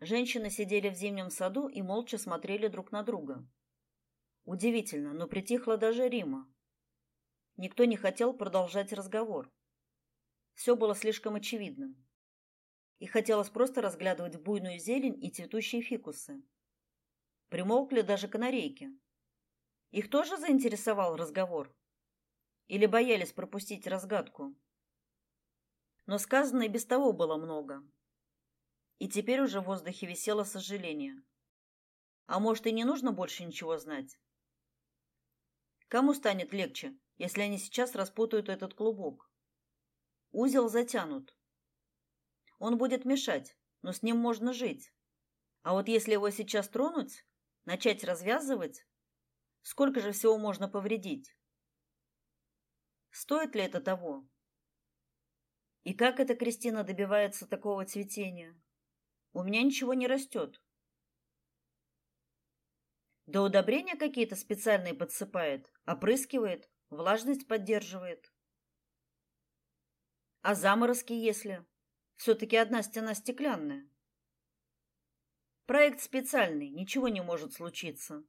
Женщины сидели в зимнем саду и молча смотрели друг на друга. Удивительно, но притихла даже Рима. Никто не хотел продолжать разговор. Все было слишком очевидным. И хотелось просто разглядывать буйную зелень и цветущие фикусы. Примолкли даже канарейки. Их тоже заинтересовал разговор? Или боялись пропустить разгадку? Но сказано и без того было много. И теперь уже в воздухе висело сожаление. А может, и не нужно больше ничего знать? Кому станет легче, если они сейчас распутают этот клубок? Узел затянут. Он будет мешать, но с ним можно жить. А вот если его сейчас тронуть, начать развязывать, сколько же всего можно повредить? Стоит ли это того? И как эта Кристина добивается такого цветения? У меня ничего не растет. Да удобрения какие-то специальные подсыпает, опрыскивает, влажность поддерживает. А заморозки, если все таки одна стена стеклянная? Проект специальный, ничего не может случиться.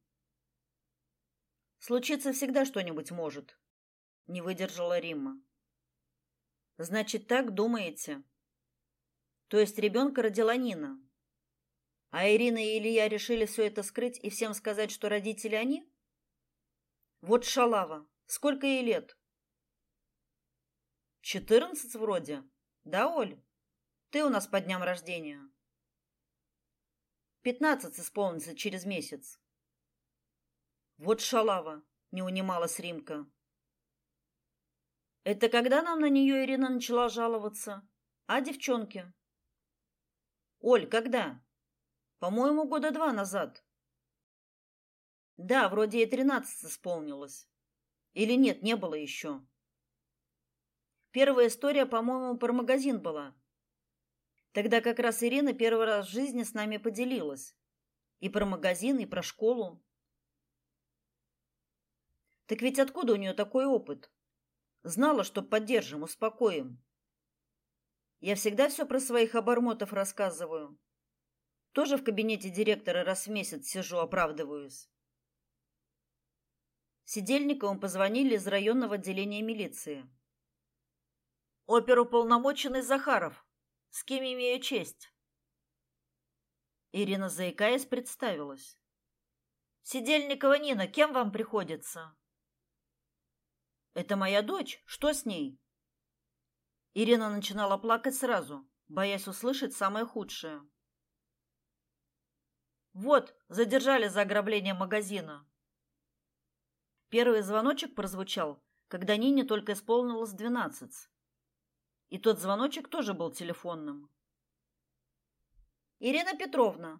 Случиться всегда что-нибудь может, не выдержала Римма. Значит, так думаете? То есть ребенка родила Нина. А Ирина и Илья решили все это скрыть и всем сказать, что родители они? Вот шалава. Сколько ей лет? Четырнадцать вроде. Да, Оль? Ты у нас по дням рождения. Пятнадцать исполнится через месяц. Вот шалава, не унималась Римка. Это когда нам на нее Ирина начала жаловаться? А девчонки? Оль, когда? По-моему, года два назад. Да, вроде ей тринадцать исполнилось. Или нет, не было еще. Первая история, по-моему, про магазин была. Тогда как раз Ирина первый раз в жизни с нами поделилась. И про магазин, и про школу. Так ведь откуда у нее такой опыт? Знала, что поддержим, успокоим. Я всегда все про своих обормотов рассказываю. Тоже в кабинете директора раз в месяц сижу, оправдываюсь. Сидельниковым позвонили из районного отделения милиции. Оперуполномоченный Захаров. С кем имею честь? Ирина, заикаясь, представилась. Сидельникова Нина, кем вам приходится? Это моя дочь. Что с ней? Ирина начинала плакать сразу, боясь услышать самое худшее. Вот, задержали за ограбление магазина. Первый звоночек прозвучал, когда Нине только исполнилось двенадцать. И тот звоночек тоже был телефонным. Ирина Петровна,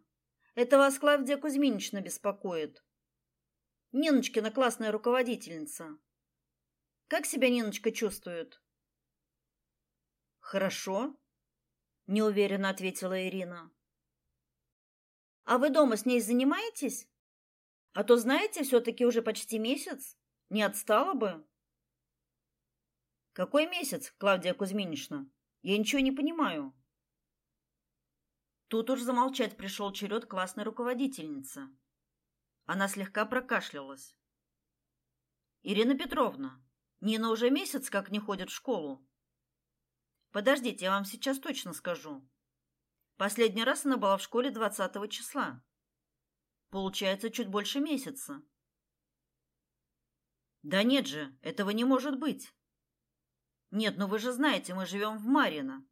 это вас Клавдия Кузьминична беспокоит. Ниночкина классная руководительница. Как себя Ниночка чувствует? Хорошо, неуверенно ответила Ирина. А вы дома с ней занимаетесь? А то, знаете, все таки уже почти месяц. Не отстала бы. Какой месяц, Клавдия Кузьминична? Я ничего не понимаю. Тут уж замолчать пришел черед классной руководительницы. Она слегка прокашлялась. Ирина Петровна, Нина уже месяц как не ходит в школу. Подождите, я вам сейчас точно скажу. Последний раз она была в школе 20 числа. Получается чуть больше месяца. Да нет же, этого не может быть. Нет, ну вы же знаете, мы живем в Марино,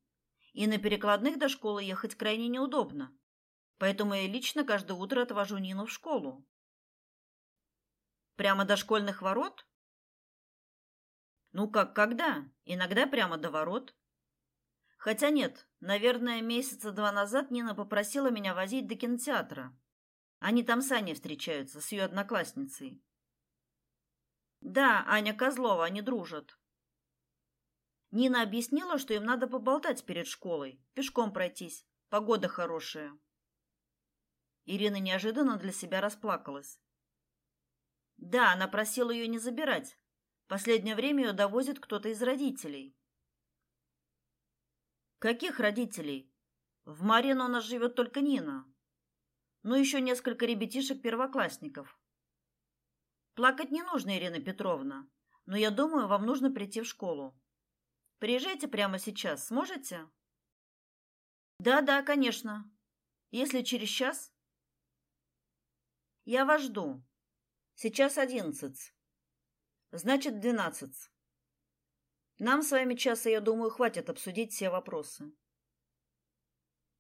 и на перекладных до школы ехать крайне неудобно. Поэтому я лично каждое утро отвожу Нину в школу. Прямо до школьных ворот? Ну как, когда? Иногда прямо до ворот. Хотя нет, наверное, месяца два назад Нина попросила меня возить до кинотеатра. Они там с Аней встречаются, с ее одноклассницей. Да, Аня Козлова, они дружат. Нина объяснила, что им надо поболтать перед школой, пешком пройтись. Погода хорошая. Ирина неожиданно для себя расплакалась. Да, она просила ее не забирать. Последнее время ее довозит кто-то из родителей. Каких родителей? В Марино у нас живет только Нина. Ну еще несколько ребятишек-первоклассников. Плакать не нужно, Ирина Петровна, но я думаю, вам нужно прийти в школу. Приезжайте прямо сейчас, сможете? Да-да, конечно. Если через час? Я вас жду. Сейчас одиннадцать. Значит, двенадцать. Нам с вами часа, я думаю, хватит обсудить все вопросы.